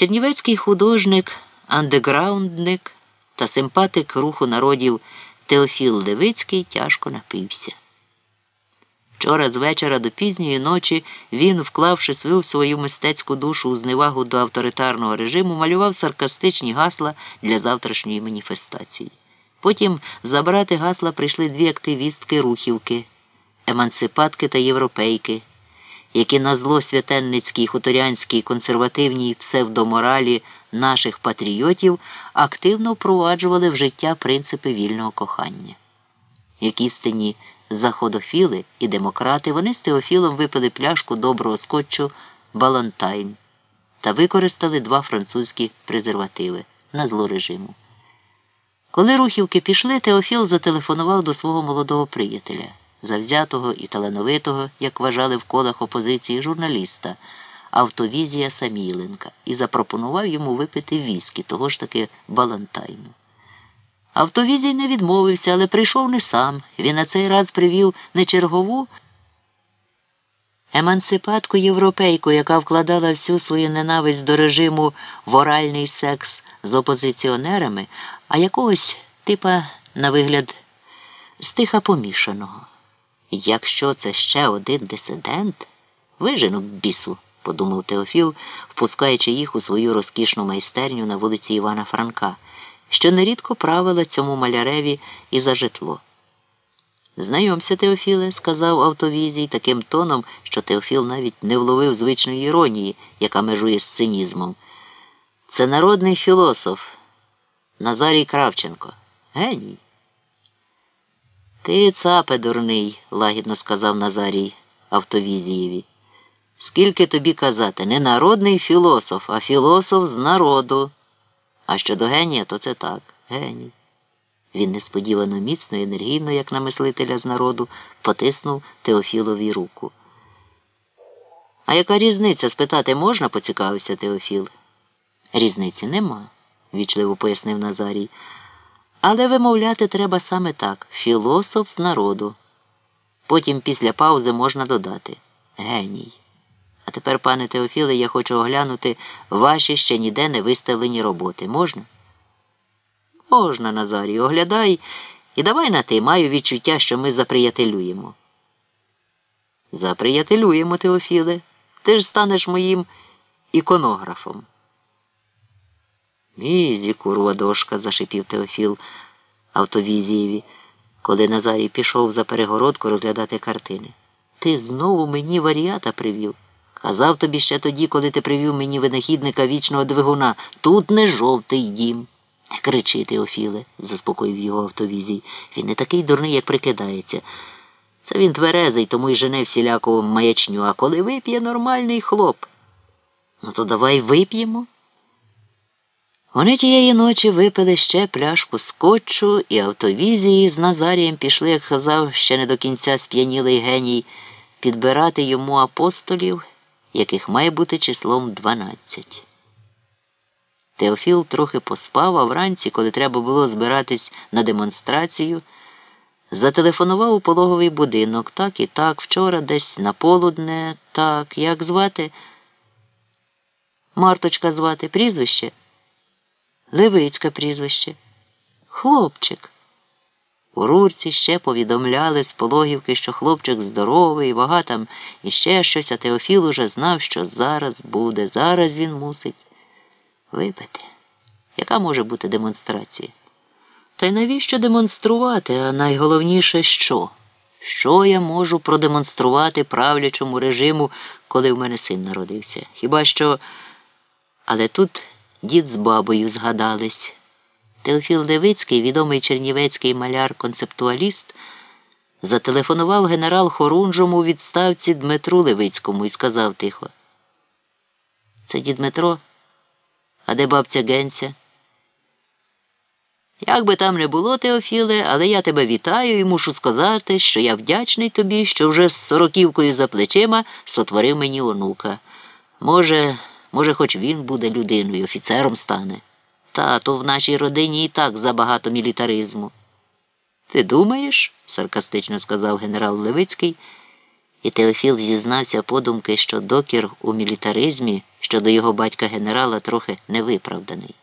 Чернівецький художник, андеграундник та симпатик руху народів Теофіл Левицький тяжко напився. Вчора з вечора до пізньої ночі він, вклавши свою свою мистецьку душу у зневагу до авторитарного режиму, малював саркастичні гасла для завтрашньої маніфестації. Потім забрати гасла прийшли дві активістки рухівки, емансипатки та європейки, які на зло святенницькій хуторянській консервативній псевдоморалі наших патріотів активно впроваджували в життя принципи вільного кохання. Як істинні заходофіли і демократи, вони з Теофілом випили пляшку доброго скотчу Балантайн та використали два французькі презервативи на зло режиму. Коли рухівки пішли, Теофіл зателефонував до свого молодого приятеля, завзятого і талановитого, як вважали в колах опозиції журналіста, Автовізія Саміленка, і запропонував йому випити віскі, того ж таки Балантайну. Автовізій не відмовився, але прийшов не сам. Він на цей раз привів не чергову емансипатку європейку, яка вкладала всю свою ненависть до режиму в оральний секс з опозиціонерами, а якогось типа, на вигляд, стиха помішаного. Якщо це ще один дисидент, вижену бісу, подумав Теофіл, впускаючи їх у свою розкішну майстерню на вулиці Івана Франка що нерідко правила цьому маляреві і за житло. Знайомся, Теофіле, сказав автовізій таким тоном, що Теофіл навіть не вловив звичної іронії, яка межує з цинізмом. Це народний філософ Назарій Кравченко. Геній. Ти цапе дурний, лагідно сказав Назарій Автовізієві. Скільки тобі казати, не народний філософ, а філософ з народу. А щодо генія, то це так, геній. Він несподівано міцно і енергійно, як на мислителя з народу, потиснув Теофілові руку. А яка різниця спитати можна? поцікавився Теофіл. Різниці нема, вічливо пояснив Назарій. Але вимовляти треба саме так філософ з народу. Потім після паузи можна додати геній. А тепер, пане Теофіле, я хочу оглянути ваші ще ніде не виставлені роботи. Можна? Можна, Назарію, оглядай і давай на ти. Маю відчуття, що ми заприятелюємо. Заприятелюємо, Теофіле. Ти ж станеш моїм іконографом. Візі, курва дошка, зашипів Теофіл автовізієві, коли Назарій пішов за перегородку розглядати картини. Ти знову мені варіата привів. Казав тобі ще тоді, коли ти привів мені винахідника вічного двигуна. Тут не жовтий дім. Не кричи, Теофіле, заспокоїв його автовізій. Він не такий дурний, як прикидається. Це він тверезий, тому й жене всіляку маячню, а коли вип'є нормальний хлоп. Ну, то давай вип'ємо. Вони тієї ночі випили ще пляшку скотчу, і автовізії з Назарієм пішли, як казав, ще не до кінця сп'янілий геній, підбирати йому апостолів яких має бути числом 12. Теофіл трохи поспав, а вранці, коли треба було збиратись на демонстрацію, зателефонував у пологовий будинок так і так, вчора десь на полудне, так, як звати? Марточка звати прізвище? Левицька прізвище. Хлопчик. У рурці ще повідомляли з пологівки, що хлопчик здоровий, вага там іще щось, а Теофіл уже знав, що зараз буде, зараз він мусить випити. Яка може бути демонстрація? Та й навіщо демонструвати, а найголовніше що? Що я можу продемонструвати правлячому режиму, коли в мене син народився? Хіба що. Але тут дід з бабою згадались. Теофіл Левицький, відомий чернівецький маляр-концептуаліст, зателефонував генерал Хорунжому у відставці Дмитру Левицькому і сказав тихо. Це дід Дмитро? А де бабця Генця? Як би там не було, Теофіле, але я тебе вітаю і мушу сказати, що я вдячний тобі, що вже з сороківкою за плечима сотворив мені онука. Може, може, хоч він буде людиною, офіцером стане. Та то в нашій родині і так забагато мілітаризму. Ти думаєш? саркастично сказав генерал Левицький І Теофіл зізнався подумки, що докір у мілітаризмі щодо його батька генерала трохи невиправданий.